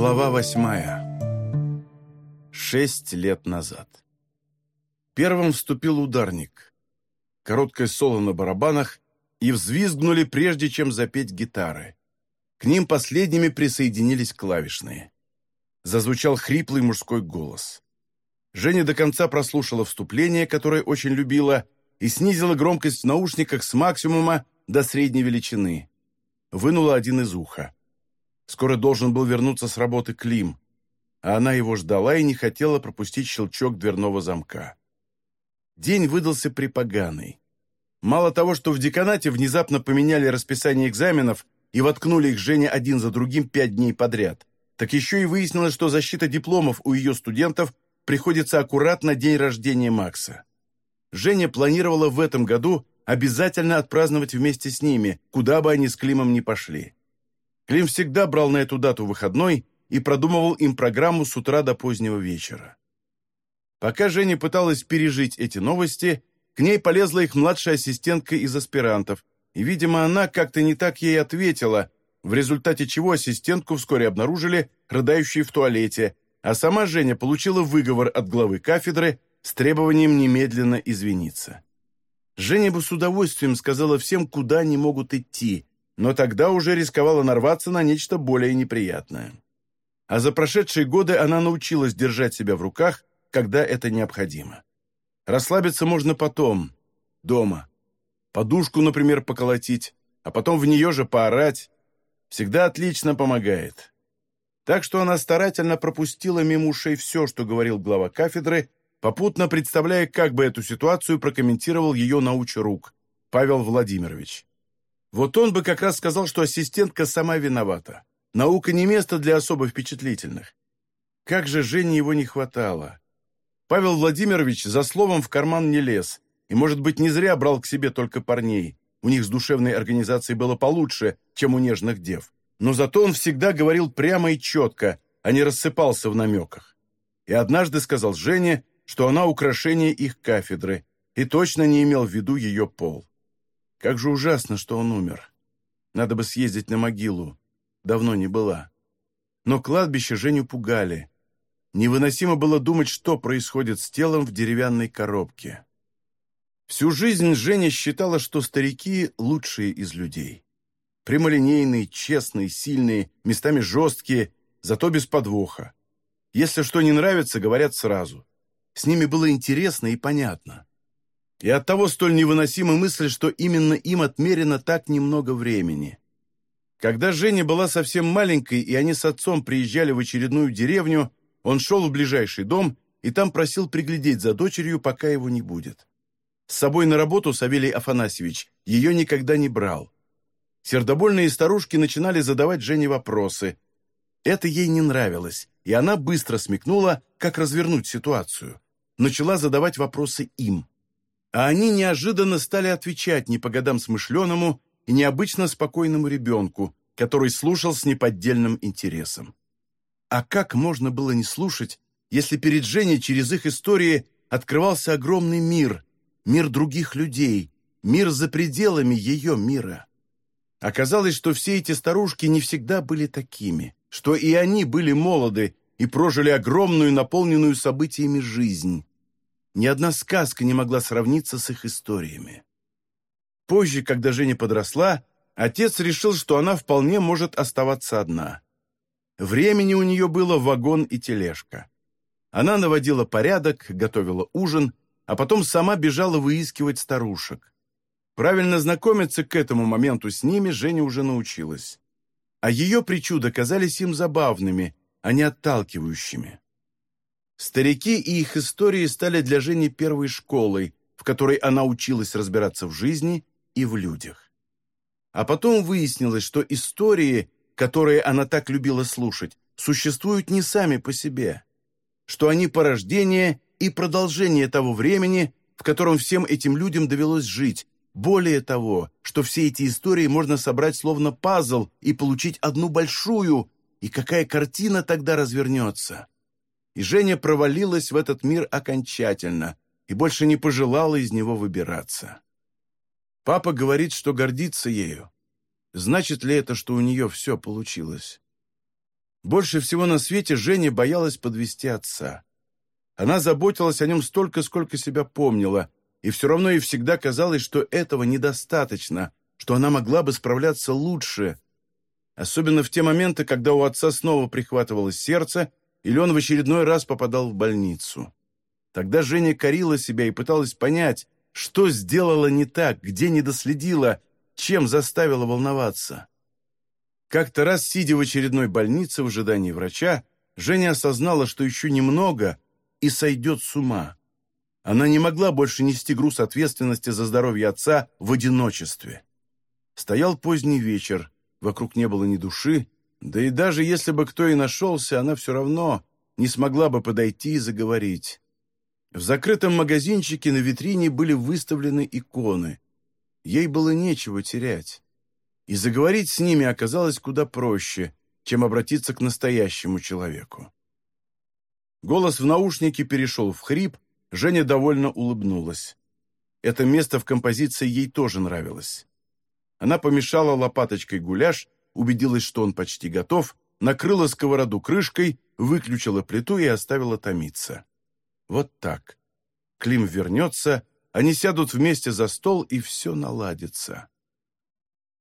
Глава восьмая. Шесть лет назад. Первым вступил ударник. Короткое соло на барабанах и взвизгнули, прежде чем запеть гитары. К ним последними присоединились клавишные. Зазвучал хриплый мужской голос. Женя до конца прослушала вступление, которое очень любила, и снизила громкость в наушниках с максимума до средней величины. Вынула один из уха. Скоро должен был вернуться с работы Клим, а она его ждала и не хотела пропустить щелчок дверного замка. День выдался припоганый. Мало того, что в деканате внезапно поменяли расписание экзаменов и воткнули их Жене один за другим пять дней подряд, так еще и выяснилось, что защита дипломов у ее студентов приходится аккуратно день рождения Макса. Женя планировала в этом году обязательно отпраздновать вместе с ними, куда бы они с Климом ни пошли. Клим всегда брал на эту дату выходной и продумывал им программу с утра до позднего вечера. Пока Женя пыталась пережить эти новости, к ней полезла их младшая ассистентка из аспирантов, и, видимо, она как-то не так ей ответила, в результате чего ассистентку вскоре обнаружили рыдающей в туалете, а сама Женя получила выговор от главы кафедры с требованием немедленно извиниться. Женя бы с удовольствием сказала всем, куда они могут идти, но тогда уже рисковала нарваться на нечто более неприятное. А за прошедшие годы она научилась держать себя в руках, когда это необходимо. Расслабиться можно потом, дома. Подушку, например, поколотить, а потом в нее же поорать. Всегда отлично помогает. Так что она старательно пропустила мимо ушей все, что говорил глава кафедры, попутно представляя, как бы эту ситуацию прокомментировал ее научрук Павел Владимирович. Вот он бы как раз сказал, что ассистентка сама виновата. Наука не место для особо впечатлительных. Как же Жене его не хватало. Павел Владимирович за словом в карман не лез, и, может быть, не зря брал к себе только парней. У них с душевной организацией было получше, чем у нежных дев. Но зато он всегда говорил прямо и четко, а не рассыпался в намеках. И однажды сказал Жене, что она украшение их кафедры, и точно не имел в виду ее пол. Как же ужасно, что он умер. Надо бы съездить на могилу. Давно не была. Но кладбище Женю пугали. Невыносимо было думать, что происходит с телом в деревянной коробке. Всю жизнь Женя считала, что старики – лучшие из людей. Прямолинейные, честные, сильные, местами жесткие, зато без подвоха. Если что не нравится, говорят сразу. С ними было интересно и понятно. И оттого столь невыносима мысль, что именно им отмерено так немного времени. Когда Женя была совсем маленькой, и они с отцом приезжали в очередную деревню, он шел в ближайший дом и там просил приглядеть за дочерью, пока его не будет. С собой на работу Савелий Афанасьевич ее никогда не брал. Сердобольные старушки начинали задавать Жене вопросы. Это ей не нравилось, и она быстро смекнула, как развернуть ситуацию. Начала задавать вопросы им а они неожиданно стали отвечать не по годам смышленому и необычно спокойному ребенку, который слушал с неподдельным интересом. А как можно было не слушать, если перед Женей через их истории открывался огромный мир, мир других людей, мир за пределами ее мира? Оказалось, что все эти старушки не всегда были такими, что и они были молоды и прожили огромную, наполненную событиями жизнь, ни одна сказка не могла сравниться с их историями. Позже, когда Женя подросла, отец решил, что она вполне может оставаться одна. Времени у нее было вагон и тележка. Она наводила порядок, готовила ужин, а потом сама бежала выискивать старушек. Правильно знакомиться к этому моменту с ними Женя уже научилась. А ее причуды казались им забавными, а не отталкивающими. Старики и их истории стали для Жени первой школой, в которой она училась разбираться в жизни и в людях. А потом выяснилось, что истории, которые она так любила слушать, существуют не сами по себе, что они порождение и продолжение того времени, в котором всем этим людям довелось жить, более того, что все эти истории можно собрать словно пазл и получить одну большую, и какая картина тогда развернется и Женя провалилась в этот мир окончательно и больше не пожелала из него выбираться. Папа говорит, что гордится ею. Значит ли это, что у нее все получилось? Больше всего на свете Женя боялась подвести отца. Она заботилась о нем столько, сколько себя помнила, и все равно ей всегда казалось, что этого недостаточно, что она могла бы справляться лучше. Особенно в те моменты, когда у отца снова прихватывалось сердце, или он в очередной раз попадал в больницу. Тогда Женя корила себя и пыталась понять, что сделала не так, где не доследила, чем заставила волноваться. Как-то раз, сидя в очередной больнице в ожидании врача, Женя осознала, что еще немного и сойдет с ума. Она не могла больше нести груз ответственности за здоровье отца в одиночестве. Стоял поздний вечер, вокруг не было ни души, да и даже если бы кто и нашелся, она все равно не смогла бы подойти и заговорить. В закрытом магазинчике на витрине были выставлены иконы. Ей было нечего терять. И заговорить с ними оказалось куда проще, чем обратиться к настоящему человеку. Голос в наушнике перешел в хрип, Женя довольно улыбнулась. Это место в композиции ей тоже нравилось. Она помешала лопаточкой гуляш, убедилась, что он почти готов, накрыла сковороду крышкой, выключила плиту и оставила томиться. Вот так. Клим вернется, они сядут вместе за стол, и все наладится.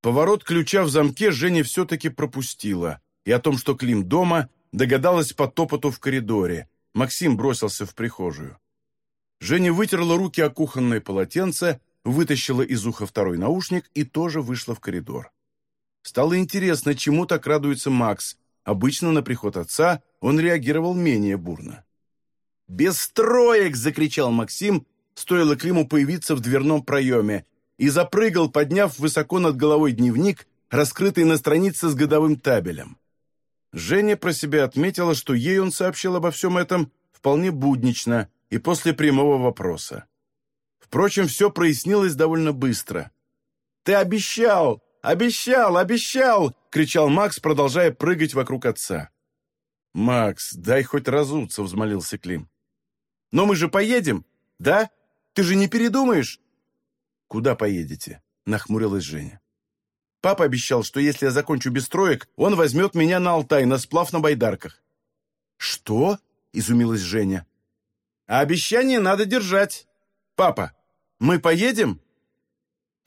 Поворот ключа в замке Женя все-таки пропустила, и о том, что Клим дома, догадалась по топоту в коридоре. Максим бросился в прихожую. Женя вытерла руки о кухонное полотенце, вытащила из уха второй наушник и тоже вышла в коридор. Стало интересно, чему так радуется Макс. Обычно на приход отца он реагировал менее бурно. «Без строек!» — закричал Максим, стоило Климу появиться в дверном проеме, и запрыгал, подняв высоко над головой дневник, раскрытый на странице с годовым табелем. Женя про себя отметила, что ей он сообщил обо всем этом вполне буднично и после прямого вопроса. Впрочем, все прояснилось довольно быстро. «Ты обещал! Обещал! Обещал!» — кричал Макс, продолжая прыгать вокруг отца. «Макс, дай хоть разуться!» — взмолился Клим. «Но мы же поедем, да? Ты же не передумаешь?» «Куда поедете?» — нахмурилась Женя. «Папа обещал, что если я закончу без троек, он возьмет меня на Алтай на сплав на байдарках». «Что?» — изумилась Женя. «А обещание надо держать. Папа, мы поедем?»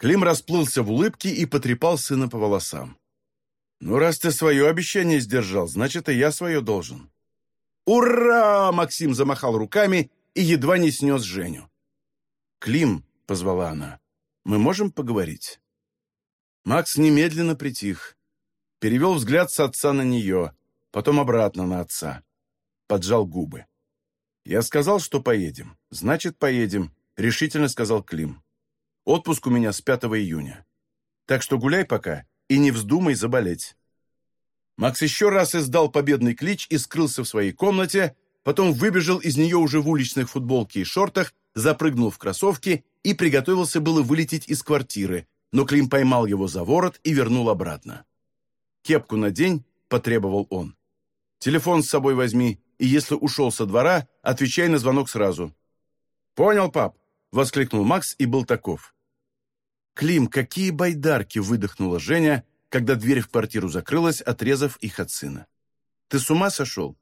Клим расплылся в улыбке и потрепал сына по волосам. «Ну, раз ты свое обещание сдержал, значит, и я свое должен». «Ура!» — Максим замахал руками и едва не снес Женю. «Клим», — позвала она, — «мы можем поговорить?» Макс немедленно притих, перевел взгляд с отца на нее, потом обратно на отца, поджал губы. «Я сказал, что поедем. Значит, поедем», — решительно сказал Клим. «Отпуск у меня с 5 июня. Так что гуляй пока и не вздумай заболеть». Макс еще раз издал победный клич и скрылся в своей комнате, потом выбежал из нее уже в уличных футболке и шортах, запрыгнул в кроссовки и приготовился было вылететь из квартиры, но Клим поймал его за ворот и вернул обратно. «Кепку надень», — потребовал он. «Телефон с собой возьми, и если ушел со двора, отвечай на звонок сразу». «Понял, пап», — воскликнул Макс и был таков. «Клим, какие байдарки!» — выдохнула Женя, когда дверь в квартиру закрылась, отрезав их от сына. «Ты с ума сошел?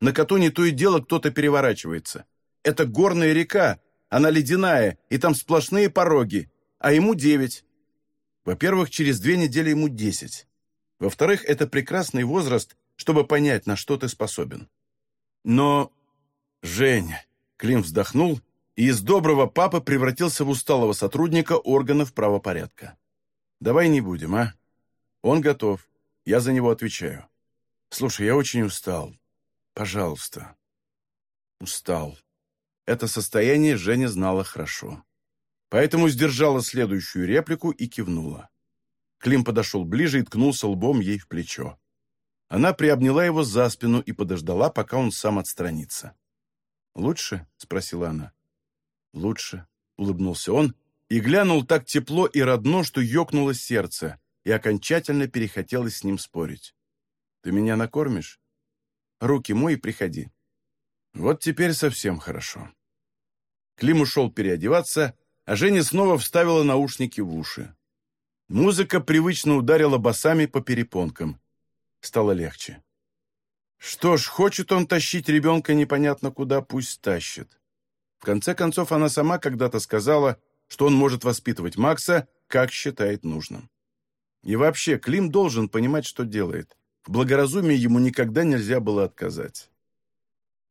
На Катуне то и дело кто-то переворачивается. Это горная река, она ледяная, и там сплошные пороги, а ему девять. Во-первых, через две недели ему десять. Во-вторых, это прекрасный возраст, чтобы понять, на что ты способен. Но... Женя... Клим вздохнул и из доброго папы превратился в усталого сотрудника органов правопорядка. «Давай не будем, а? Он готов. Я за него отвечаю. Слушай, я очень устал. Пожалуйста». Устал. Это состояние Женя знала хорошо. Поэтому сдержала следующую реплику и кивнула. Клим подошел ближе и ткнулся лбом ей в плечо. Она приобняла его за спину и подождала, пока он сам отстранится. «Лучше?» — спросила она. «Лучше», — улыбнулся он и глянул так тепло и родно, что ёкнуло сердце, и окончательно перехотелось с ним спорить. «Ты меня накормишь? Руки мой и приходи». Вот теперь совсем хорошо. Клим ушел переодеваться, а Женя снова вставила наушники в уши. Музыка привычно ударила басами по перепонкам. Стало легче. Что ж, хочет он тащить ребенка непонятно куда, пусть тащит. Конце концов, она сама когда-то сказала, что он может воспитывать Макса, как считает нужным. И вообще, Клим должен понимать, что делает. В благоразумии ему никогда нельзя было отказать.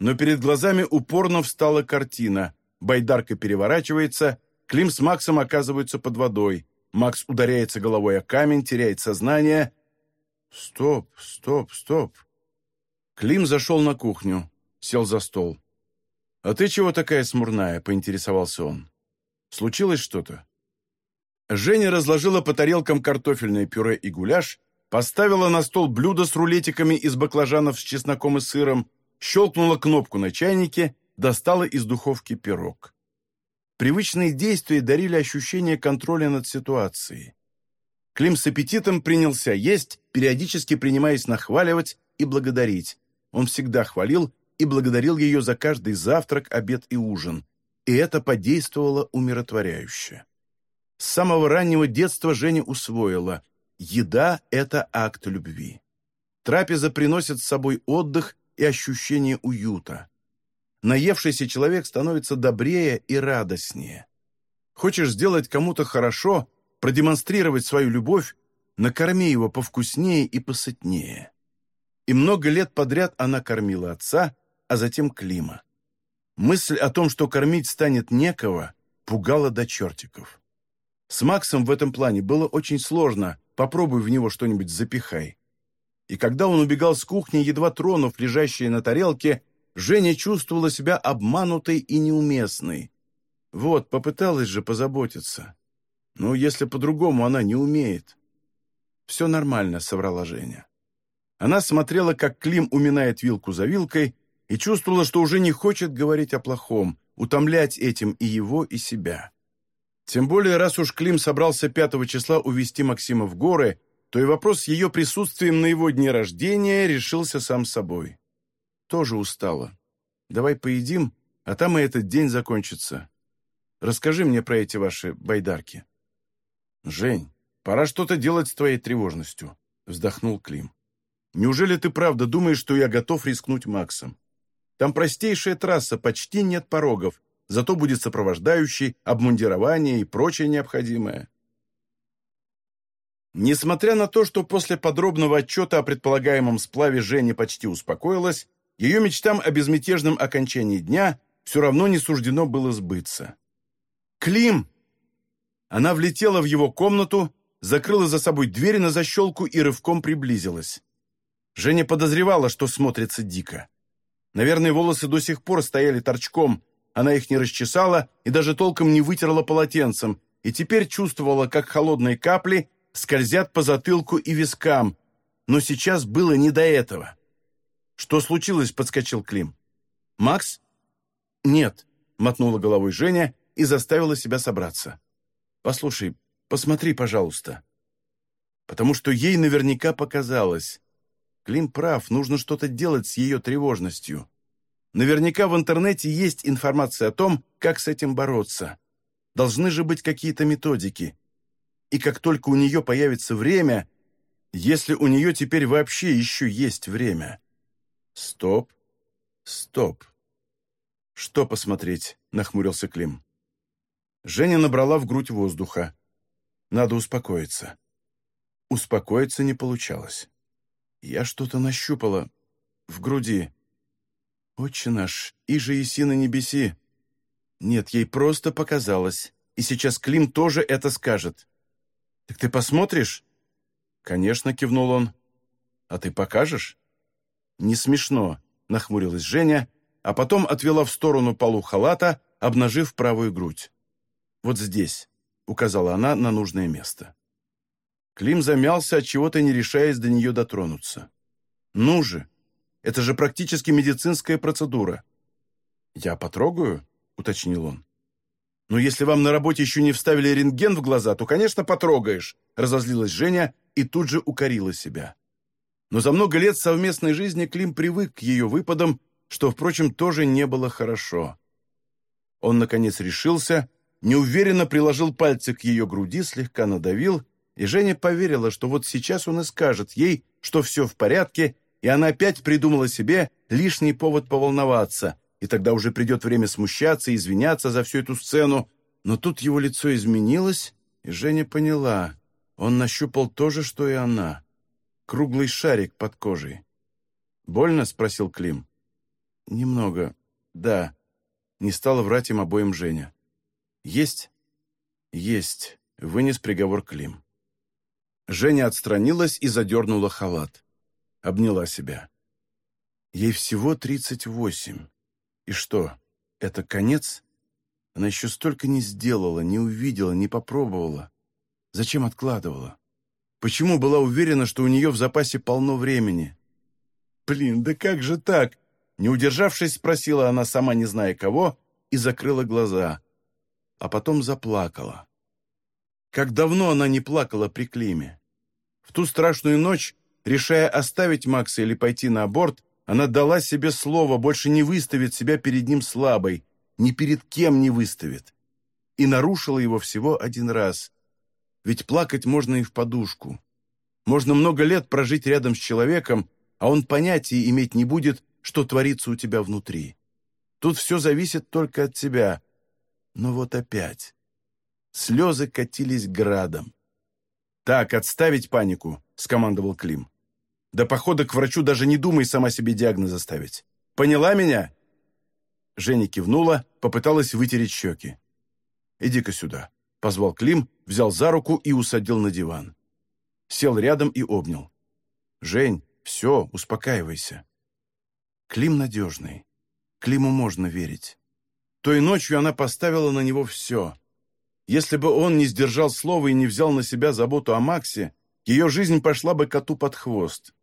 Но перед глазами упорно встала картина. Байдарка переворачивается, Клим с Максом оказываются под водой. Макс ударяется головой о камень, теряет сознание. Стоп, стоп, стоп. Клим зашел на кухню, сел за стол. «А ты чего такая смурная?» — поинтересовался он. «Случилось что-то?» Женя разложила по тарелкам картофельное пюре и гуляш, поставила на стол блюдо с рулетиками из баклажанов с чесноком и сыром, щелкнула кнопку на чайнике, достала из духовки пирог. Привычные действия дарили ощущение контроля над ситуацией. Клим с аппетитом принялся есть, периодически принимаясь нахваливать и благодарить. Он всегда хвалил и благодарил ее за каждый завтрак, обед и ужин, и это подействовало умиротворяюще. С самого раннего детства Женя усвоила – еда – это акт любви. Трапеза приносит с собой отдых и ощущение уюта. Наевшийся человек становится добрее и радостнее. Хочешь сделать кому-то хорошо, продемонстрировать свою любовь, накорми его повкуснее и посытнее и много лет подряд она кормила отца, а затем Клима. Мысль о том, что кормить станет некого, пугала до чертиков. С Максом в этом плане было очень сложно, попробуй в него что-нибудь запихай. И когда он убегал с кухни, едва тронув лежащие на тарелке, Женя чувствовала себя обманутой и неуместной. Вот, попыталась же позаботиться. Ну, если по-другому она не умеет. «Все нормально», — соврала Женя. Она смотрела, как Клим уминает вилку за вилкой, и чувствовала, что уже не хочет говорить о плохом, утомлять этим и его, и себя. Тем более, раз уж Клим собрался 5 числа увезти Максима в горы, то и вопрос с ее присутствием на его дне рождения решился сам собой. Тоже устала. Давай поедим, а там и этот день закончится. Расскажи мне про эти ваши байдарки. Жень, пора что-то делать с твоей тревожностью, вздохнул Клим. Неужели ты правда думаешь, что я готов рискнуть Максом? Там простейшая трасса, почти нет порогов, зато будет сопровождающий, обмундирование и прочее необходимое. Несмотря на то, что после подробного отчета о предполагаемом сплаве Женя почти успокоилась, ее мечтам о безмятежном окончании дня все равно не суждено было сбыться. «Клим!» Она влетела в его комнату, закрыла за собой дверь на защелку и рывком приблизилась. Женя подозревала, что смотрится дико. Наверное, волосы до сих пор стояли торчком, она их не расчесала и даже толком не вытерла полотенцем, и теперь чувствовала, как холодные капли скользят по затылку и вискам, но сейчас было не до этого. «Что случилось?» — подскочил Клим. «Макс?» «Нет», — мотнула головой Женя и заставила себя собраться. «Послушай, посмотри, пожалуйста». Потому что ей наверняка показалось. Клим прав, нужно что-то делать с ее тревожностью. Наверняка в интернете есть информация о том, как с этим бороться. Должны же быть какие-то методики. И как только у нее появится время, если у нее теперь вообще еще есть время. Стоп, стоп. Что посмотреть? Нахмурился Клим. Женя набрала в грудь воздуха. Надо успокоиться. Успокоиться не получалось. Я что-то нащупала в груди. Отче наш, и же еси на небеси. Нет, ей просто показалось. И сейчас Клим тоже это скажет. Так ты посмотришь? Конечно, кивнул он. А ты покажешь? Не смешно, нахмурилась Женя, а потом отвела в сторону полу халата, обнажив правую грудь. Вот здесь, указала она на нужное место. Клим замялся, от чего-то не решаясь до нее дотронуться. «Ну же! Это же практически медицинская процедура!» «Я потрогаю?» — уточнил он. «Но если вам на работе еще не вставили рентген в глаза, то, конечно, потрогаешь», — разозлилась Женя и тут же укорила себя. Но за много лет совместной жизни Клим привык к ее выпадам, что, впрочем, тоже не было хорошо. Он, наконец, решился, неуверенно приложил пальцы к ее груди, слегка надавил — и Женя поверила, что вот сейчас он и скажет ей, что все в порядке, и она опять придумала себе лишний повод поволноваться, и тогда уже придет время смущаться и извиняться за всю эту сцену. Но тут его лицо изменилось, и Женя поняла. Он нащупал то же, что и она. Круглый шарик под кожей. «Больно?» — спросил Клим. «Немного. Да». Не стала врать им обоим Женя. «Есть?» «Есть», — вынес приговор Клим. Женя отстранилась и задернула халат. Обняла себя. Ей всего тридцать восемь. И что, это конец? Она еще столько не сделала, не увидела, не попробовала. Зачем откладывала? Почему была уверена, что у нее в запасе полно времени? «Блин, да как же так?» Не удержавшись, спросила она, сама не зная кого, и закрыла глаза. А потом заплакала. Как давно она не плакала при Климе. В ту страшную ночь, решая оставить Макса или пойти на аборт, она дала себе слово, больше не выставит себя перед ним слабой, ни перед кем не выставит. И нарушила его всего один раз. Ведь плакать можно и в подушку. Можно много лет прожить рядом с человеком, а он понятия иметь не будет, что творится у тебя внутри. Тут все зависит только от тебя. Но вот опять. Слезы катились градом. «Так, отставить панику», — скомандовал Клим. До похода к врачу даже не думай сама себе диагноза ставить. Поняла меня?» Женя кивнула, попыталась вытереть щеки. «Иди-ка сюда», — позвал Клим, взял за руку и усадил на диван. Сел рядом и обнял. «Жень, все, успокаивайся». Клим надежный. Климу можно верить. Той ночью она поставила на него все. Если бы он не сдержал слова и не взял на себя заботу о Максе, ее жизнь пошла бы коту под хвост.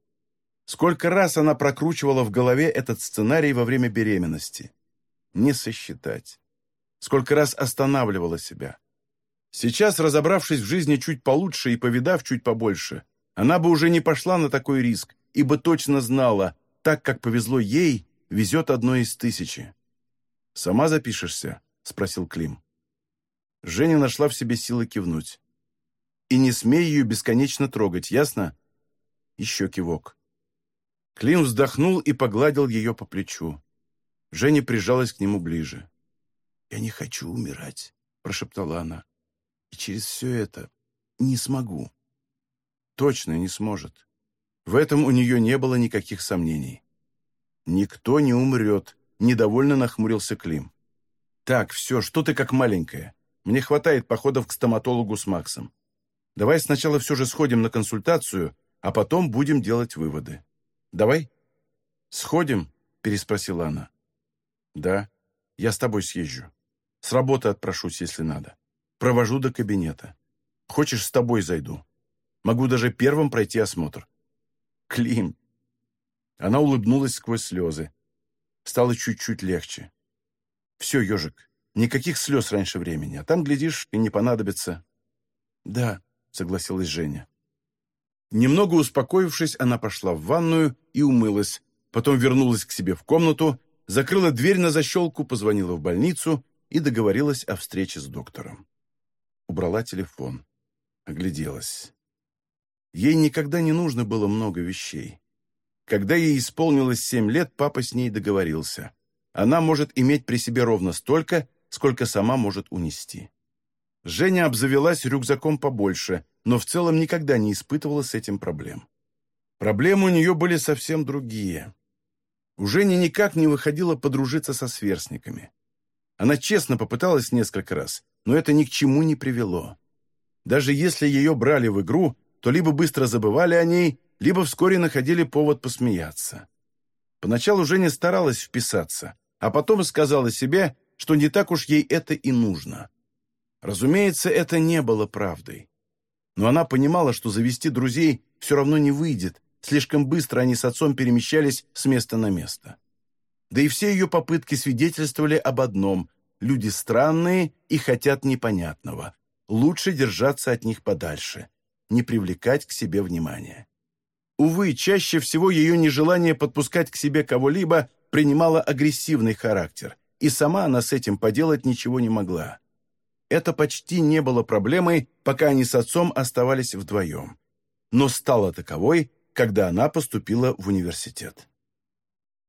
Сколько раз она прокручивала в голове этот сценарий во время беременности. Не сосчитать. Сколько раз останавливала себя. Сейчас, разобравшись в жизни чуть получше и повидав чуть побольше, она бы уже не пошла на такой риск, ибо точно знала, так как повезло ей, везет одно из тысячи. «Сама запишешься?» — спросил Клим. Женя нашла в себе силы кивнуть. «И не смей ее бесконечно трогать, ясно?» Еще кивок. Клим вздохнул и погладил ее по плечу. Женя прижалась к нему ближе. «Я не хочу умирать», — прошептала она. «И через все это не смогу». Точно не сможет. В этом у нее не было никаких сомнений. «Никто не умрет», — недовольно нахмурился Клим. «Так, все, что ты как маленькая. Мне хватает походов к стоматологу с Максом. Давай сначала все же сходим на консультацию, а потом будем делать выводы». Давай?» «Сходим?» — переспросила она. «Да, я с тобой съезжу. С работы отпрошусь, если надо. Провожу до кабинета. Хочешь, с тобой зайду. Могу даже первым пройти осмотр». «Клим!» Она улыбнулась сквозь слезы. Стало чуть-чуть легче. «Все, ежик, никаких слез раньше времени, а там, глядишь, и не понадобится». «Да», — согласилась Женя. Немного успокоившись, она пошла в ванную и умылась, потом вернулась к себе в комнату, закрыла дверь на защелку, позвонила в больницу и договорилась о встрече с доктором. Убрала телефон. Огляделась. Ей никогда не нужно было много вещей. Когда ей исполнилось семь лет, папа с ней договорился. Она может иметь при себе ровно столько, сколько сама может унести. Женя обзавелась рюкзаком побольше, но в целом никогда не испытывала с этим проблем. Проблемы у нее были совсем другие. У Жени никак не выходило подружиться со сверстниками. Она честно попыталась несколько раз, но это ни к чему не привело. Даже если ее брали в игру, то либо быстро забывали о ней, либо вскоре находили повод посмеяться. Поначалу Женя старалась вписаться, а потом сказала себе, что не так уж ей это и нужно. Разумеется, это не было правдой. Но она понимала, что завести друзей все равно не выйдет, слишком быстро они с отцом перемещались с места на место. Да и все ее попытки свидетельствовали об одном – люди странные и хотят непонятного. Лучше держаться от них подальше, не привлекать к себе внимания. Увы, чаще всего ее нежелание подпускать к себе кого-либо принимало агрессивный характер, и сама она с этим поделать ничего не могла. Это почти не было проблемой, пока они с отцом оставались вдвоем. Но стало таковой, когда она поступила в университет.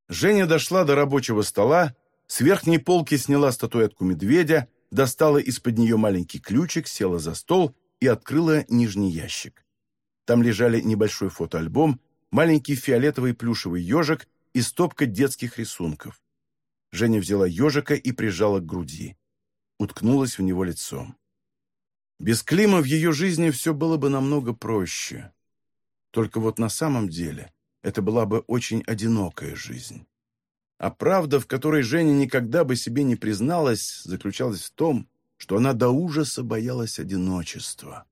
Женя дошла до рабочего стола, с верхней полки сняла статуэтку медведя, достала из-под нее маленький ключик, села за стол и открыла нижний ящик. Там лежали небольшой фотоальбом, маленький фиолетовый плюшевый ежик и стопка детских рисунков. Женя взяла ежика и прижала к груди. Уткнулась в него лицом. Без Клима в ее жизни все было бы намного проще. Только вот на самом деле это была бы очень одинокая жизнь. А правда, в которой Женя никогда бы себе не призналась, заключалась в том, что она до ужаса боялась одиночества.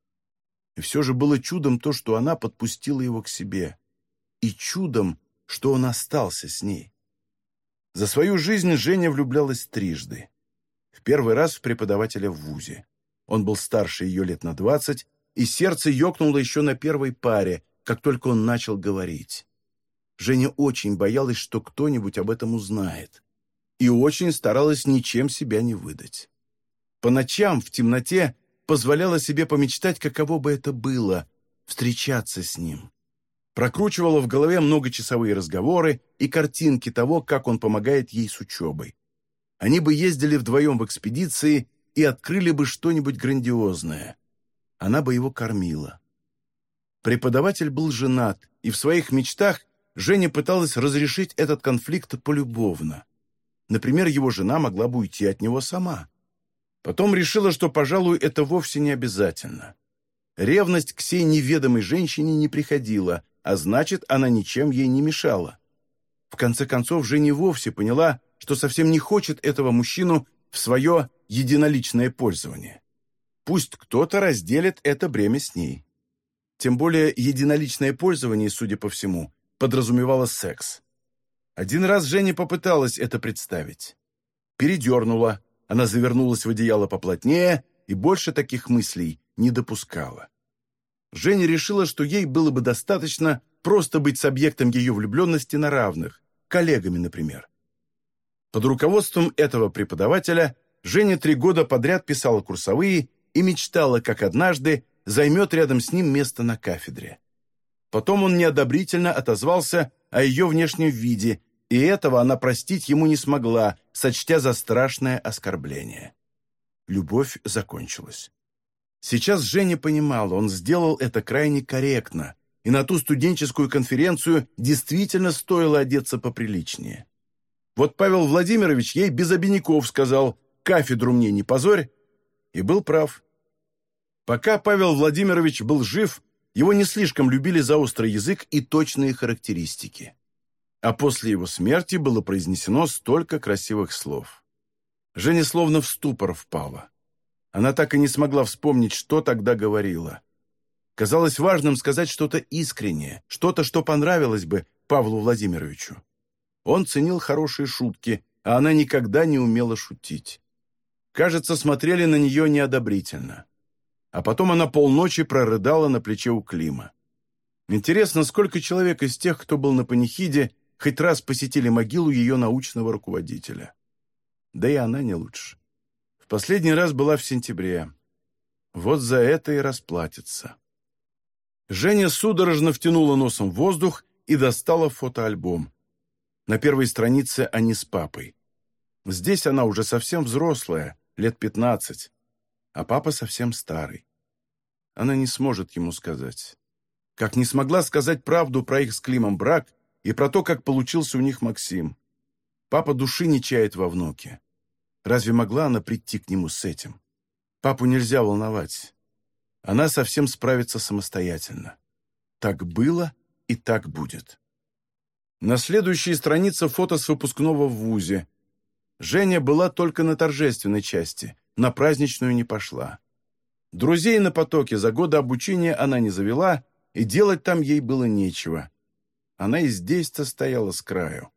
И все же было чудом то, что она подпустила его к себе. И чудом, что он остался с ней. За свою жизнь Женя влюблялась трижды. В первый раз в преподавателя в ВУЗе. Он был старше ее лет на двадцать, и сердце ёкнуло еще на первой паре, как только он начал говорить. Женя очень боялась, что кто-нибудь об этом узнает. И очень старалась ничем себя не выдать. По ночам, в темноте, позволяла себе помечтать, каково бы это было — встречаться с ним прокручивала в голове многочасовые разговоры и картинки того, как он помогает ей с учебой. Они бы ездили вдвоем в экспедиции и открыли бы что-нибудь грандиозное. Она бы его кормила. Преподаватель был женат, и в своих мечтах Женя пыталась разрешить этот конфликт полюбовно. Например, его жена могла бы уйти от него сама. Потом решила, что, пожалуй, это вовсе не обязательно. Ревность к сей неведомой женщине не приходила, а значит, она ничем ей не мешала. В конце концов, Женя вовсе поняла, что совсем не хочет этого мужчину в свое единоличное пользование. Пусть кто-то разделит это бремя с ней. Тем более единоличное пользование, судя по всему, подразумевало секс. Один раз Женя попыталась это представить. Передернула, она завернулась в одеяло поплотнее и больше таких мыслей не допускала. Женя решила, что ей было бы достаточно просто быть с объектом ее влюбленности на равных, коллегами, например. Под руководством этого преподавателя Женя три года подряд писала курсовые и мечтала, как однажды займет рядом с ним место на кафедре. Потом он неодобрительно отозвался о ее внешнем виде, и этого она простить ему не смогла, сочтя за страшное оскорбление. Любовь закончилась. Сейчас Женя понимала, он сделал это крайне корректно, и на ту студенческую конференцию действительно стоило одеться поприличнее. Вот Павел Владимирович ей без обиняков сказал «кафедру мне не позорь», и был прав. Пока Павел Владимирович был жив, его не слишком любили за острый язык и точные характеристики. А после его смерти было произнесено столько красивых слов. Женя словно в ступор впала. Она так и не смогла вспомнить, что тогда говорила. Казалось важным сказать что-то искреннее, что-то, что понравилось бы Павлу Владимировичу. Он ценил хорошие шутки, а она никогда не умела шутить. Кажется, смотрели на нее неодобрительно. А потом она полночи прорыдала на плече у Клима. Интересно, сколько человек из тех, кто был на панихиде, хоть раз посетили могилу ее научного руководителя. Да и она не лучше. Последний раз была в сентябре. Вот за это и расплатится. Женя судорожно втянула носом в воздух и достала фотоальбом. На первой странице они с папой. Здесь она уже совсем взрослая, лет пятнадцать, а папа совсем старый. Она не сможет ему сказать. Как не смогла сказать правду про их с Климом брак и про то, как получился у них Максим. Папа души не чает во внуке. Разве могла она прийти к нему с этим? Папу нельзя волновать. Она совсем справится самостоятельно. Так было и так будет. На следующей странице фото с выпускного в ВУЗе. Женя была только на торжественной части, на праздничную не пошла. Друзей на потоке за годы обучения она не завела, и делать там ей было нечего. Она и здесь-то стояла с краю.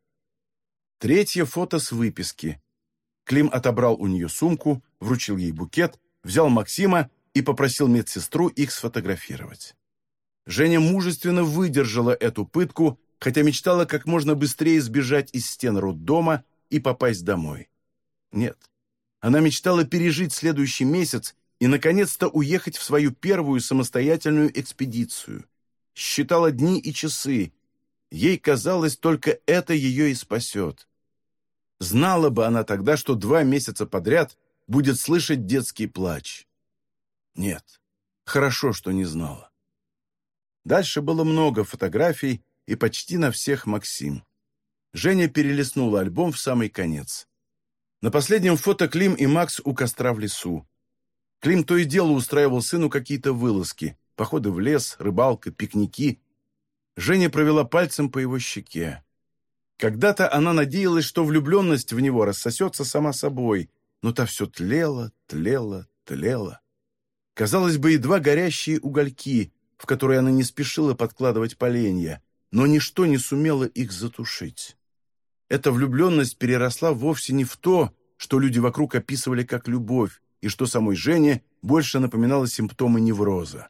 Третье фото с выписки. Клим отобрал у нее сумку, вручил ей букет, взял Максима и попросил медсестру их сфотографировать. Женя мужественно выдержала эту пытку, хотя мечтала как можно быстрее сбежать из стен роддома и попасть домой. Нет, она мечтала пережить следующий месяц и, наконец-то, уехать в свою первую самостоятельную экспедицию. считала дни и часы. Ей казалось, только это ее и спасет. Знала бы она тогда, что два месяца подряд будет слышать детский плач. Нет, хорошо, что не знала. Дальше было много фотографий, и почти на всех Максим. Женя перелистнула альбом в самый конец. На последнем фото Клим и Макс у костра в лесу. Клим то и дело устраивал сыну какие-то вылазки, походы в лес, рыбалка, пикники. Женя провела пальцем по его щеке. Когда-то она надеялась, что влюбленность в него рассосется сама собой, но та все тлела, тлела, тлела. Казалось бы, едва горящие угольки, в которые она не спешила подкладывать поленья, но ничто не сумело их затушить. Эта влюбленность переросла вовсе не в то, что люди вокруг описывали как любовь, и что самой Жене больше напоминало симптомы невроза.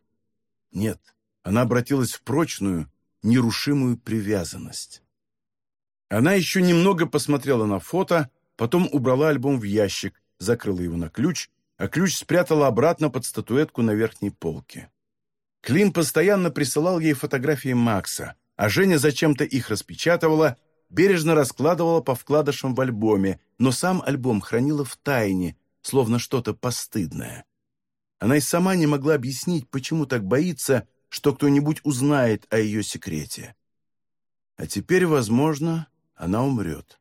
Нет, она обратилась в прочную, нерушимую привязанность. Она еще немного посмотрела на фото, потом убрала альбом в ящик, закрыла его на ключ, а ключ спрятала обратно под статуэтку на верхней полке. Клим постоянно присылал ей фотографии Макса, а Женя зачем-то их распечатывала, бережно раскладывала по вкладышам в альбоме, но сам альбом хранила в тайне, словно что-то постыдное. Она и сама не могла объяснить, почему так боится, что кто-нибудь узнает о ее секрете. А теперь, возможно, она умрет.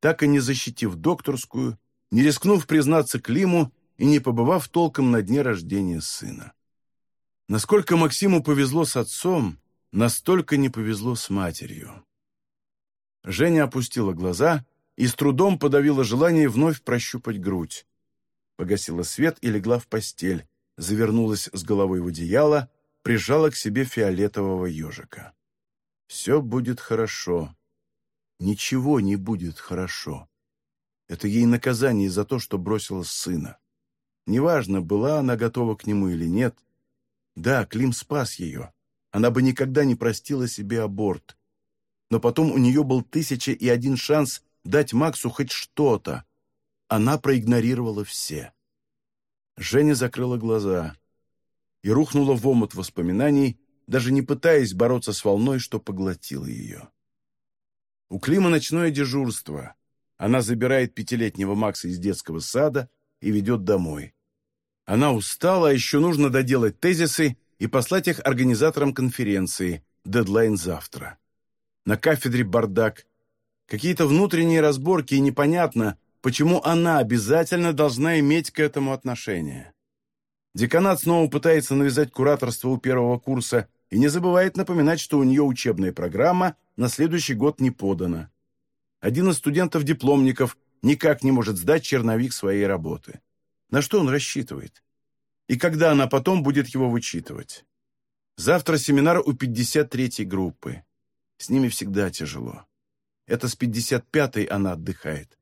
Так и не защитив докторскую, не рискнув признаться Климу и не побывав толком на дне рождения сына. Насколько Максиму повезло с отцом, настолько не повезло с матерью. Женя опустила глаза и с трудом подавила желание вновь прощупать грудь. Погасила свет и легла в постель, завернулась с головой в одеяло, прижала к себе фиолетового ежика. «Все будет хорошо», ничего не будет хорошо. Это ей наказание за то, что бросила сына. Неважно, была она готова к нему или нет. Да, Клим спас ее. Она бы никогда не простила себе аборт. Но потом у нее был тысяча и один шанс дать Максу хоть что-то. Она проигнорировала все. Женя закрыла глаза и рухнула в омут воспоминаний, даже не пытаясь бороться с волной, что поглотила ее. У Клима ночное дежурство. Она забирает пятилетнего Макса из детского сада и ведет домой. Она устала, а еще нужно доделать тезисы и послать их организаторам конференции. Дедлайн завтра. На кафедре бардак. Какие-то внутренние разборки, и непонятно, почему она обязательно должна иметь к этому отношение. Деканат снова пытается навязать кураторство у первого курса и не забывает напоминать, что у нее учебная программа на следующий год не подана. Один из студентов-дипломников никак не может сдать черновик своей работы. На что он рассчитывает? И когда она потом будет его вычитывать? Завтра семинар у 53-й группы. С ними всегда тяжело. Это с 55-й она отдыхает.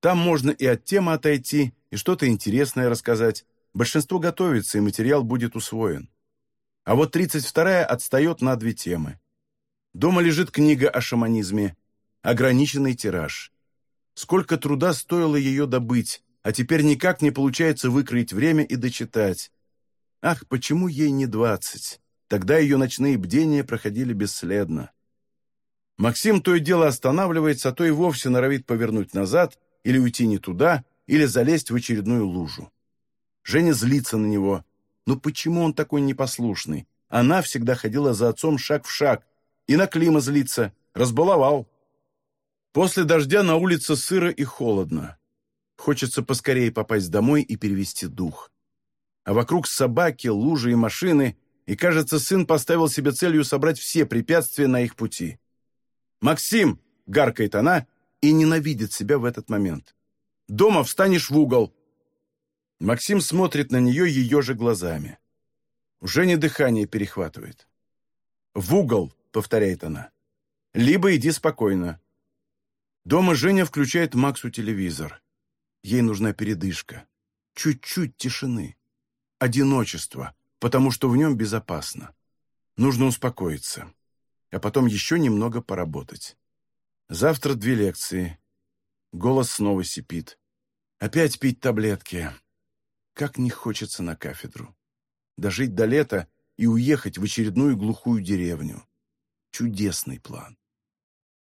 Там можно и от темы отойти, и что-то интересное рассказать. Большинство готовится, и материал будет усвоен. А вот 32-я отстает на две темы. Дома лежит книга о шаманизме. Ограниченный тираж. Сколько труда стоило ее добыть, а теперь никак не получается выкроить время и дочитать. Ах, почему ей не двадцать? Тогда ее ночные бдения проходили бесследно. Максим то и дело останавливается, а то и вовсе норовит повернуть назад или уйти не туда, или залезть в очередную лужу. Женя злится на него, ну почему он такой непослушный? Она всегда ходила за отцом шаг в шаг. И на Клима злится. Разбаловал. После дождя на улице сыро и холодно. Хочется поскорее попасть домой и перевести дух. А вокруг собаки, лужи и машины, и, кажется, сын поставил себе целью собрать все препятствия на их пути. «Максим!» — гаркает она и ненавидит себя в этот момент. «Дома встанешь в угол, Максим смотрит на нее ее же глазами. Уже не дыхание перехватывает. «В угол», — повторяет она. «Либо иди спокойно». Дома Женя включает Максу телевизор. Ей нужна передышка. Чуть-чуть тишины. Одиночество, потому что в нем безопасно. Нужно успокоиться. А потом еще немного поработать. Завтра две лекции. Голос снова сипит. Опять пить таблетки. Как не хочется на кафедру. Дожить до лета и уехать в очередную глухую деревню. Чудесный план.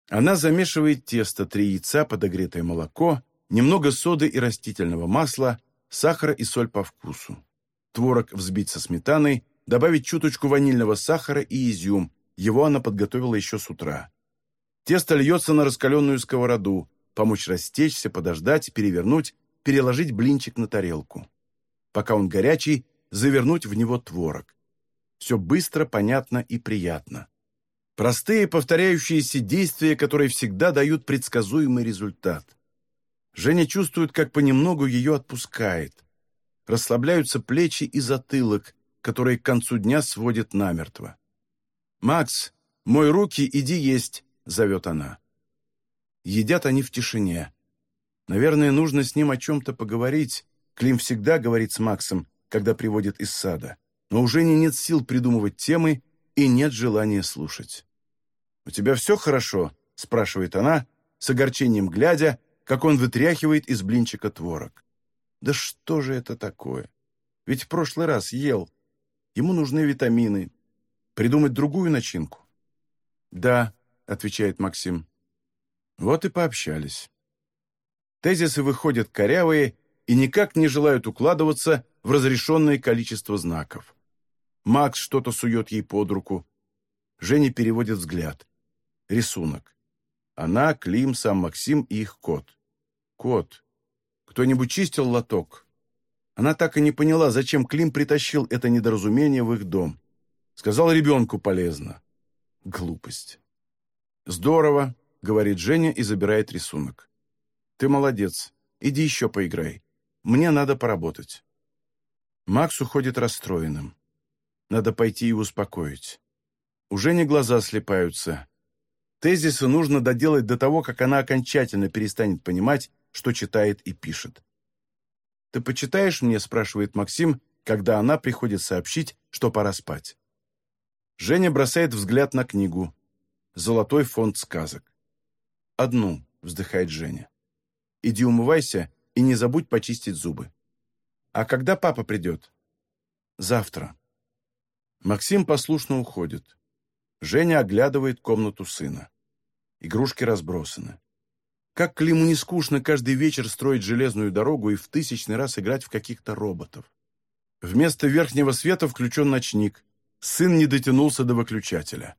Она замешивает тесто, три яйца, подогретое молоко, немного соды и растительного масла, сахара и соль по вкусу. Творог взбить со сметаной, добавить чуточку ванильного сахара и изюм, его она подготовила еще с утра. Тесто льется на раскаленную сковороду, помочь растечься, подождать, перевернуть, переложить блинчик на тарелку. Пока он горячий, завернуть в него творог. Все быстро, понятно и приятно. Простые повторяющиеся действия, которые всегда дают предсказуемый результат. Женя чувствует, как понемногу ее отпускает. Расслабляются плечи и затылок, которые к концу дня сводят намертво. «Макс, мой руки, иди есть», — зовет она. Едят они в тишине. Наверное, нужно с ним о чем-то поговорить. Клим всегда говорит с Максом, когда приводит из сада. Но у Жени нет сил придумывать темы и нет желания слушать. «У тебя все хорошо?» — спрашивает она, с огорчением глядя, как он вытряхивает из блинчика творог. «Да что же это такое? Ведь в прошлый раз ел. Ему нужны витамины. Придумать другую начинку?» «Да», — отвечает Максим. Вот и пообщались. Тезисы выходят корявые и никак не желают укладываться в разрешенное количество знаков. Макс что-то сует ей под руку. Женя переводит взгляд. Рисунок. Она, Клим, сам Максим и их кот. Кот. Кто-нибудь чистил лоток? Она так и не поняла, зачем Клим притащил это недоразумение в их дом. Сказал ребенку полезно. Глупость. «Здорово», — говорит Женя и забирает рисунок. «Ты молодец. Иди еще поиграй. Мне надо поработать». Макс уходит расстроенным. Надо пойти и успокоить. У Жени глаза слепаются. Тезисы нужно доделать до того, как она окончательно перестанет понимать, что читает и пишет. «Ты почитаешь мне?» – спрашивает Максим, когда она приходит сообщить, что пора спать. Женя бросает взгляд на книгу. «Золотой фонд сказок». «Одну», – вздыхает Женя. «Иди умывайся и не забудь почистить зубы». «А когда папа придет?» «Завтра». Максим послушно уходит. Женя оглядывает комнату сына. Игрушки разбросаны. Как Климу не скучно каждый вечер строить железную дорогу и в тысячный раз играть в каких-то роботов. Вместо верхнего света включен ночник. Сын не дотянулся до выключателя.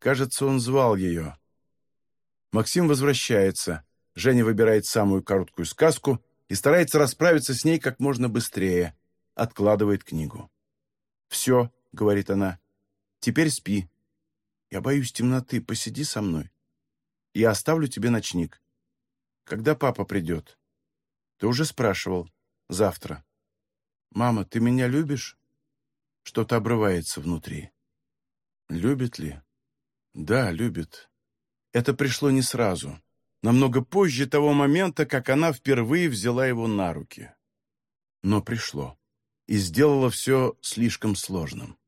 Кажется, он звал ее. Максим возвращается. Женя выбирает самую короткую сказку и старается расправиться с ней как можно быстрее. Откладывает книгу. «Все», — говорит она, — «теперь спи. Я боюсь темноты, посиди со мной». Я оставлю тебе ночник. Когда папа придет? Ты уже спрашивал. Завтра. Мама, ты меня любишь? Что-то обрывается внутри. Любит ли? Да, любит. Это пришло не сразу. Намного позже того момента, как она впервые взяла его на руки. Но пришло. И сделала все слишком сложным.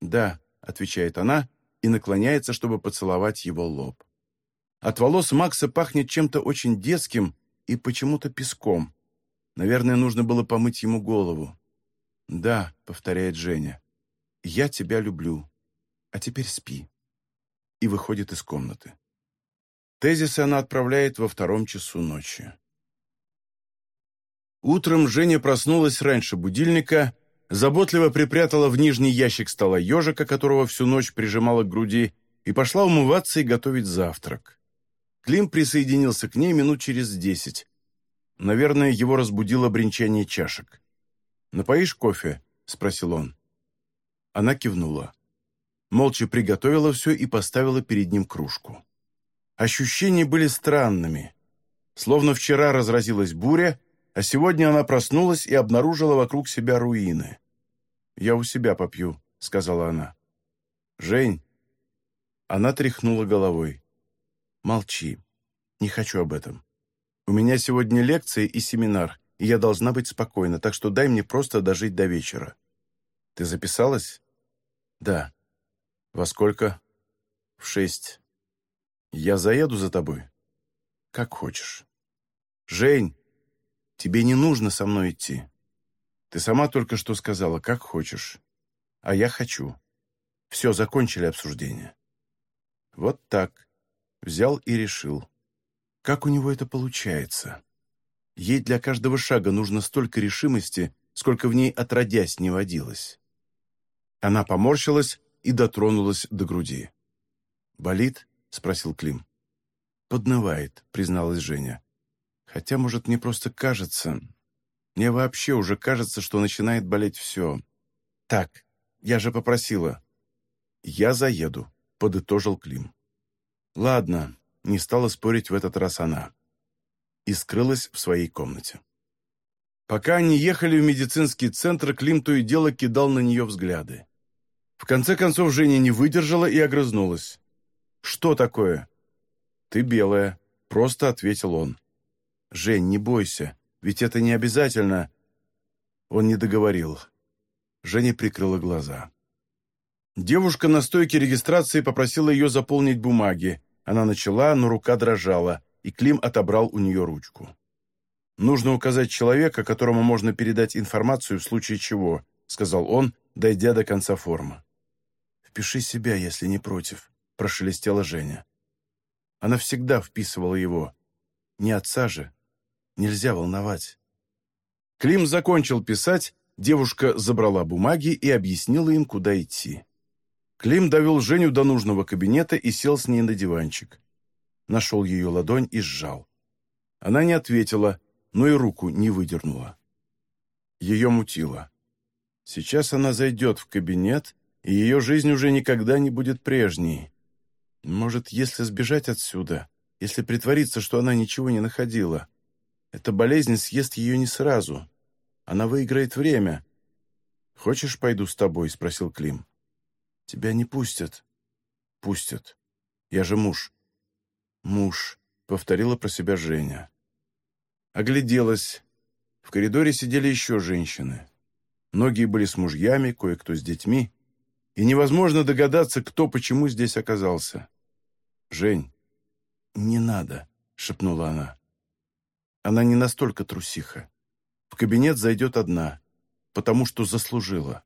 «Да», — отвечает она и наклоняется, чтобы поцеловать его лоб. От волос Макса пахнет чем-то очень детским и почему-то песком. Наверное, нужно было помыть ему голову. «Да», — повторяет Женя, — «я тебя люблю. А теперь спи». И выходит из комнаты. Тезисы она отправляет во втором часу ночи. Утром Женя проснулась раньше будильника, заботливо припрятала в нижний ящик стола ежика, которого всю ночь прижимала к груди, и пошла умываться и готовить завтрак. Клим присоединился к ней минут через десять. Наверное, его разбудило бренчание чашек. «Напоишь кофе?» — спросил он. Она кивнула. Молча приготовила все и поставила перед ним кружку. Ощущения были странными. Словно вчера разразилась буря, а сегодня она проснулась и обнаружила вокруг себя руины. «Я у себя попью», — сказала она. «Жень». Она тряхнула головой. Молчи. Не хочу об этом. У меня сегодня лекция и семинар, и я должна быть спокойна, так что дай мне просто дожить до вечера. Ты записалась? Да. Во сколько? В шесть. Я заеду за тобой? Как хочешь. Жень, тебе не нужно со мной идти. Ты сама только что сказала, как хочешь. А я хочу. Все, закончили обсуждение. Вот так. Взял и решил. Как у него это получается? Ей для каждого шага нужно столько решимости, сколько в ней отродясь не водилось. Она поморщилась и дотронулась до груди. «Болит?» — спросил Клим. «Поднывает», — призналась Женя. «Хотя, может, мне просто кажется... Мне вообще уже кажется, что начинает болеть все. Так, я же попросила». «Я заеду», — подытожил Клим. «Ладно», — не стала спорить в этот раз она. И скрылась в своей комнате. Пока они ехали в медицинский центр, Клим то и дело кидал на нее взгляды. В конце концов Женя не выдержала и огрызнулась. «Что такое?» «Ты белая», — просто ответил он. «Жень, не бойся, ведь это не обязательно...» Он не договорил. Женя прикрыла глаза. Девушка на стойке регистрации попросила ее заполнить бумаги. Она начала, но рука дрожала, и Клим отобрал у нее ручку. «Нужно указать человека, которому можно передать информацию в случае чего», сказал он, дойдя до конца формы. «Впиши себя, если не против», прошелестела Женя. Она всегда вписывала его. Не отца же. Нельзя волновать. Клим закончил писать, девушка забрала бумаги и объяснила им, куда идти. Клим довел Женю до нужного кабинета и сел с ней на диванчик. Нашел ее ладонь и сжал. Она не ответила, но и руку не выдернула. Ее мутило. Сейчас она зайдет в кабинет, и ее жизнь уже никогда не будет прежней. Может, если сбежать отсюда, если притвориться, что она ничего не находила, эта болезнь съест ее не сразу. Она выиграет время. «Хочешь, пойду с тобой?» — спросил Клим. «Тебя не пустят». «Пустят. Я же муж». «Муж», — повторила про себя Женя. Огляделась. В коридоре сидели еще женщины. Многие были с мужьями, кое-кто с детьми и невозможно догадаться, кто почему здесь оказался. «Жень, не надо», — шепнула она. Она не настолько трусиха. В кабинет зайдет одна, потому что заслужила.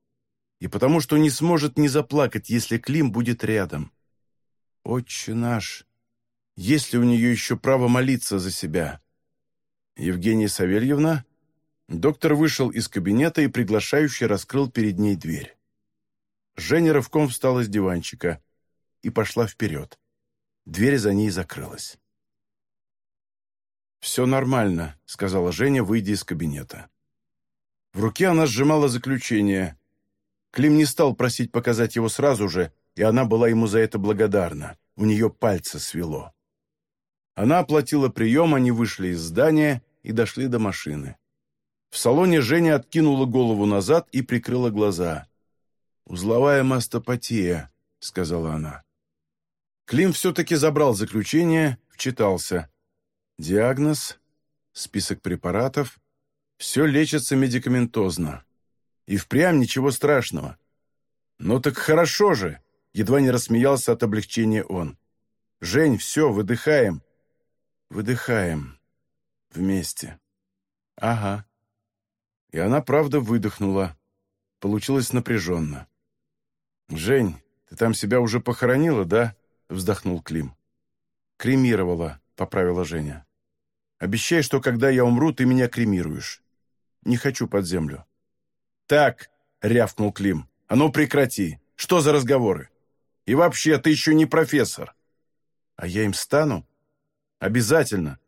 И потому что не сможет не заплакать, если Клим будет рядом. Отче наш, есть ли у нее еще право молиться за себя? Евгения Савельевна? Доктор вышел из кабинета и приглашающе раскрыл перед ней дверь. Женя рывком встала с диванчика и пошла вперед. Дверь за ней закрылась. «Все нормально», — сказала Женя, выйдя из кабинета. В руке она сжимала заключение. Клим не стал просить показать его сразу же, и она была ему за это благодарна. У нее пальцы свело. Она оплатила прием, они вышли из здания и дошли до машины. В салоне Женя откинула голову назад и прикрыла глаза. «Узловая мастопатия», — сказала она. Клим все-таки забрал заключение, вчитался. Диагноз, список препаратов. Все лечится медикаментозно. И впрямь ничего страшного. «Ну так хорошо же!» — едва не рассмеялся от облегчения он. «Жень, все, выдыхаем». «Выдыхаем. Вместе». «Ага». И она, правда, выдохнула. Получилось напряженно. «Жень, ты там себя уже похоронила, да?» — вздохнул Клим. «Кремировала», — поправила Женя. «Обещай, что когда я умру, ты меня кремируешь. Не хочу под землю». «Так», — рявкнул Клим, — «а ну прекрати. Что за разговоры? И вообще, ты еще не профессор». «А я им стану?» «Обязательно.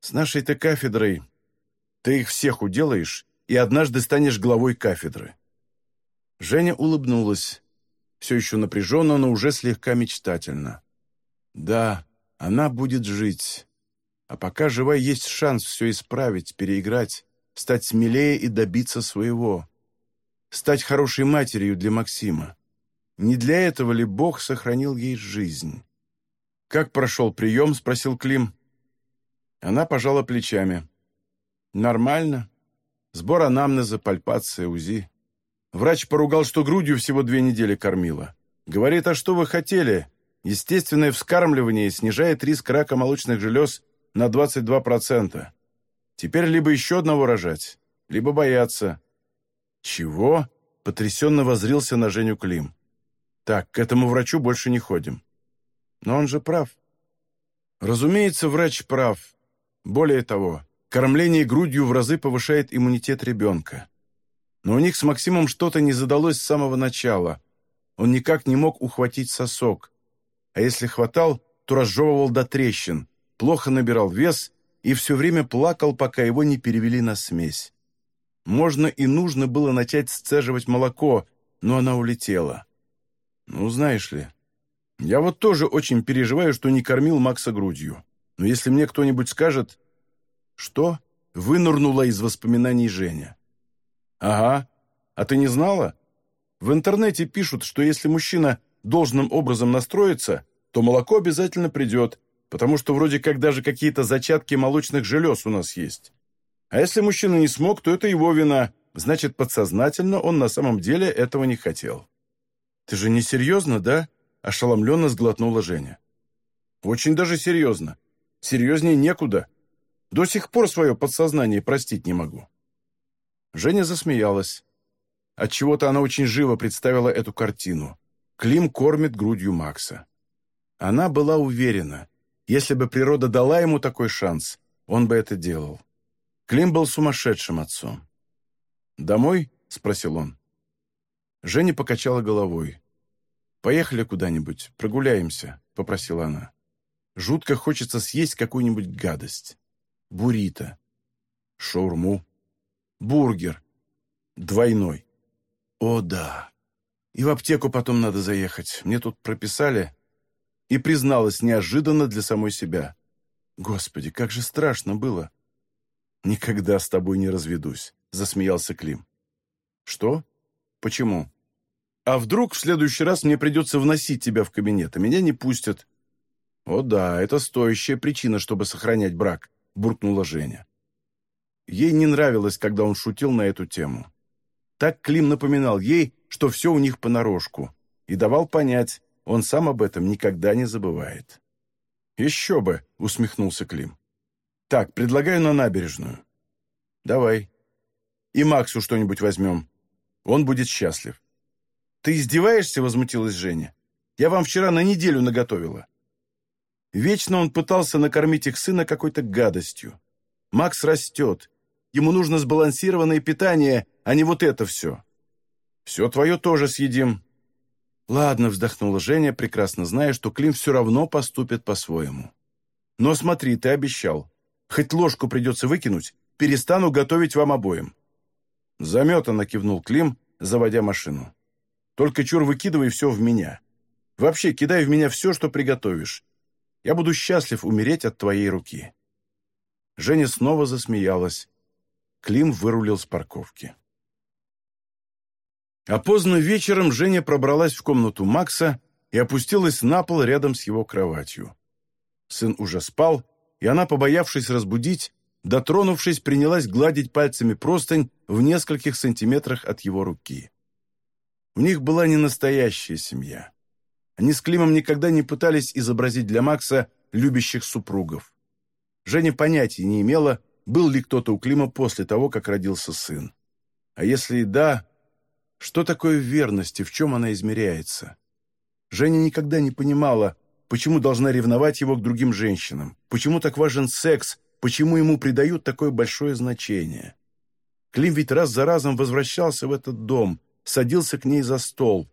С нашей-то кафедрой ты их всех уделаешь и однажды станешь главой кафедры». Женя улыбнулась все еще напряженно, но уже слегка мечтательно. Да, она будет жить. А пока жива, есть шанс все исправить, переиграть, стать смелее и добиться своего. Стать хорошей матерью для Максима. Не для этого ли Бог сохранил ей жизнь? «Как прошел прием?» — спросил Клим. Она пожала плечами. «Нормально. Сбор анамнеза, пальпация, УЗИ. Врач поругал, что грудью всего две недели кормила. Говорит, а что вы хотели? Естественное вскармливание снижает риск рака молочных желез на 22%. Теперь либо еще одного рожать, либо бояться. Чего? Потрясенно возрился на Женю Клим. «Так, к этому врачу больше не ходим». «Но он же прав». «Разумеется, врач прав. Более того, кормление грудью в разы повышает иммунитет ребенка. Но у них с Максимом что-то не задалось с самого начала. Он никак не мог ухватить сосок. А если хватал, то разжевывал до трещин, плохо набирал вес и все время плакал, пока его не перевели на смесь. Можно и нужно было начать сцеживать молоко, но она улетела. Ну, знаешь ли, я вот тоже очень переживаю, что не кормил Макса грудью. Но если мне кто-нибудь скажет... Что? Вынырнула из воспоминаний Женя. «Ага. А ты не знала? В интернете пишут, что если мужчина должным образом настроится, то молоко обязательно придет, потому что вроде как даже какие-то зачатки молочных желез у нас есть. А если мужчина не смог, то это его вина, значит, подсознательно он на самом деле этого не хотел». «Ты же не серьезно, да?» – ошеломленно сглотнула Женя. «Очень даже серьезно. Серьезнее некуда. До сих пор свое подсознание простить не могу». Женя засмеялась. Отчего-то она очень живо представила эту картину. Клим кормит грудью Макса. Она была уверена, если бы природа дала ему такой шанс, он бы это делал. Клим был сумасшедшим отцом. «Домой?» — спросил он. Женя покачала головой. «Поехали куда-нибудь, прогуляемся», — попросила она. «Жутко хочется съесть какую-нибудь гадость. Буррито. Шаурму. Бургер. Двойной. О, да. И в аптеку потом надо заехать. Мне тут прописали. И призналась неожиданно для самой себя. Господи, как же страшно было. Никогда с тобой не разведусь, засмеялся Клим. Что? Почему? А вдруг в следующий раз мне придется вносить тебя в кабинет, а меня не пустят? О да, это стоящая причина, чтобы сохранять брак, буркнула Женя. Ей не нравилось, когда он шутил на эту тему. Так Клим напоминал ей, что все у них понарошку, и давал понять, он сам об этом никогда не забывает. «Еще бы!» — усмехнулся Клим. «Так, предлагаю на набережную». «Давай. И Максу что-нибудь возьмем. Он будет счастлив». «Ты издеваешься?» — возмутилась Женя. «Я вам вчера на неделю наготовила». Вечно он пытался накормить их сына какой-то гадостью. Макс растет, Ему нужно сбалансированное питание, а не вот это все. Все твое тоже съедим». «Ладно», — вздохнула Женя, прекрасно зная, что Клим все равно поступит по-своему. «Но смотри, ты обещал. Хоть ложку придется выкинуть, перестану готовить вам обоим». Заметанно кивнул Клим, заводя машину. «Только чур выкидывай все в меня. Вообще, кидай в меня все, что приготовишь. Я буду счастлив умереть от твоей руки». Женя снова засмеялась, Клим вырулил с парковки. А поздно вечером Женя пробралась в комнату Макса и опустилась на пол рядом с его кроватью. Сын уже спал, и она, побоявшись разбудить, дотронувшись, принялась гладить пальцами простынь в нескольких сантиметрах от его руки. У них была не настоящая семья. Они с Климом никогда не пытались изобразить для Макса любящих супругов. Женя понятия не имела, был ли кто-то у Клима после того, как родился сын. А если и да, что такое верность и в чем она измеряется? Женя никогда не понимала, почему должна ревновать его к другим женщинам, почему так важен секс, почему ему придают такое большое значение. Клим ведь раз за разом возвращался в этот дом, садился к ней за стол.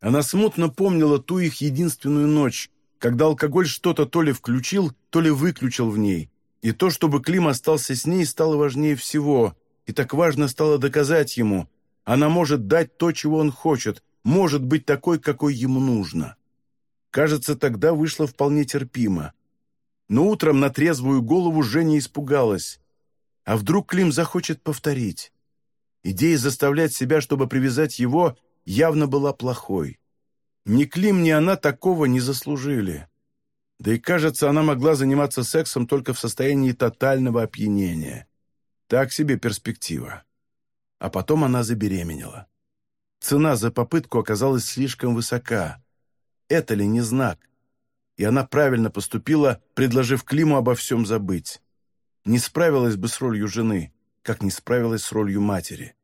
Она смутно помнила ту их единственную ночь, когда алкоголь что-то то ли включил, то ли выключил в ней, и то, чтобы Клим остался с ней, стало важнее всего, и так важно стало доказать ему, она может дать то, чего он хочет, может быть такой, какой ему нужно. Кажется, тогда вышло вполне терпимо. Но утром на трезвую голову Женя испугалась. А вдруг Клим захочет повторить? Идея заставлять себя, чтобы привязать его, явно была плохой. Ни Клим, ни она такого не заслужили. Да и, кажется, она могла заниматься сексом только в состоянии тотального опьянения. Так себе перспектива. А потом она забеременела. Цена за попытку оказалась слишком высока. Это ли не знак? И она правильно поступила, предложив Климу обо всем забыть. Не справилась бы с ролью жены, как не справилась с ролью матери.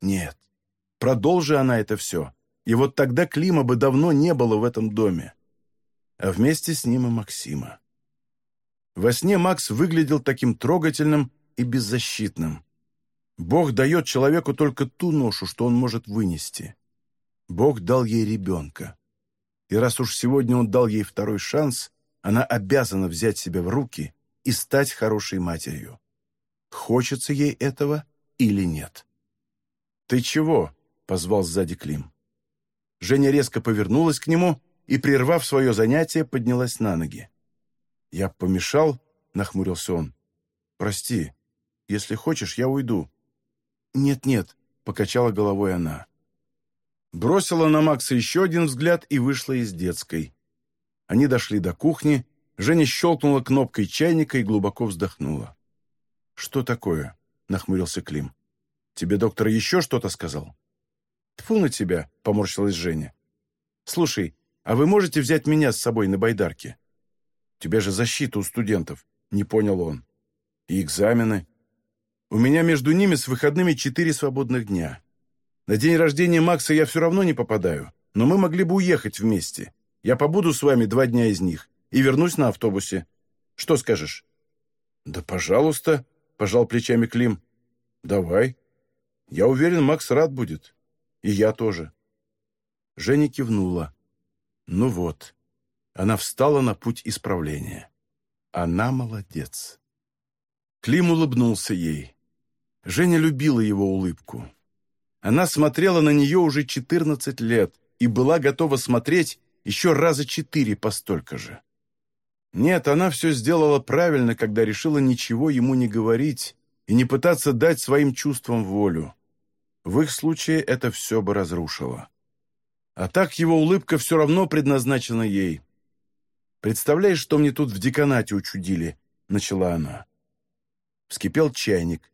Нет, Продолжи она это все. И вот тогда Клима бы давно не было в этом доме. А вместе с ним и Максима. Во сне Макс выглядел таким трогательным и беззащитным. Бог дает человеку только ту ношу, что он может вынести. Бог дал ей ребенка. И раз уж сегодня он дал ей второй шанс, она обязана взять себя в руки и стать хорошей матерью. Хочется ей этого или нет. «Ты чего?» — позвал сзади Клим. Женя резко повернулась к нему и, прервав свое занятие, поднялась на ноги. «Я помешал?» — нахмурился он. «Прости. Если хочешь, я уйду». «Нет-нет», — покачала головой она. Бросила на Макса еще один взгляд и вышла из детской. Они дошли до кухни, Женя щелкнула кнопкой чайника и глубоко вздохнула. «Что такое?» — нахмурился Клим. «Тебе доктор еще что-то сказал?» «Тьфу на тебя!» — поморщилась Женя. «Слушай, а вы можете взять меня с собой на байдарке?» «Тебе же защита у студентов», — не понял он. «И экзамены. У меня между ними с выходными четыре свободных дня. На день рождения Макса я все равно не попадаю, но мы могли бы уехать вместе. Я побуду с вами два дня из них и вернусь на автобусе. Что скажешь?» «Да, пожалуйста», — пожал плечами Клим. «Давай. Я уверен, Макс рад будет. И я тоже». Женя кивнула. «Ну вот». Она встала на путь исправления. Она молодец. Клим улыбнулся ей. Женя любила его улыбку. Она смотрела на нее уже 14 лет и была готова смотреть еще раза четыре по столько же. Нет, она все сделала правильно, когда решила ничего ему не говорить и не пытаться дать своим чувствам волю. В их случае это все бы разрушило. А так его улыбка все равно предназначена ей. «Представляешь, что мне тут в деканате учудили?» — начала она. Вскипел чайник.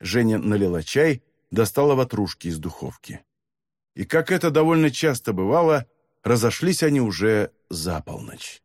Женя налила чай, достала ватрушки из духовки. И, как это довольно часто бывало, разошлись они уже за полночь.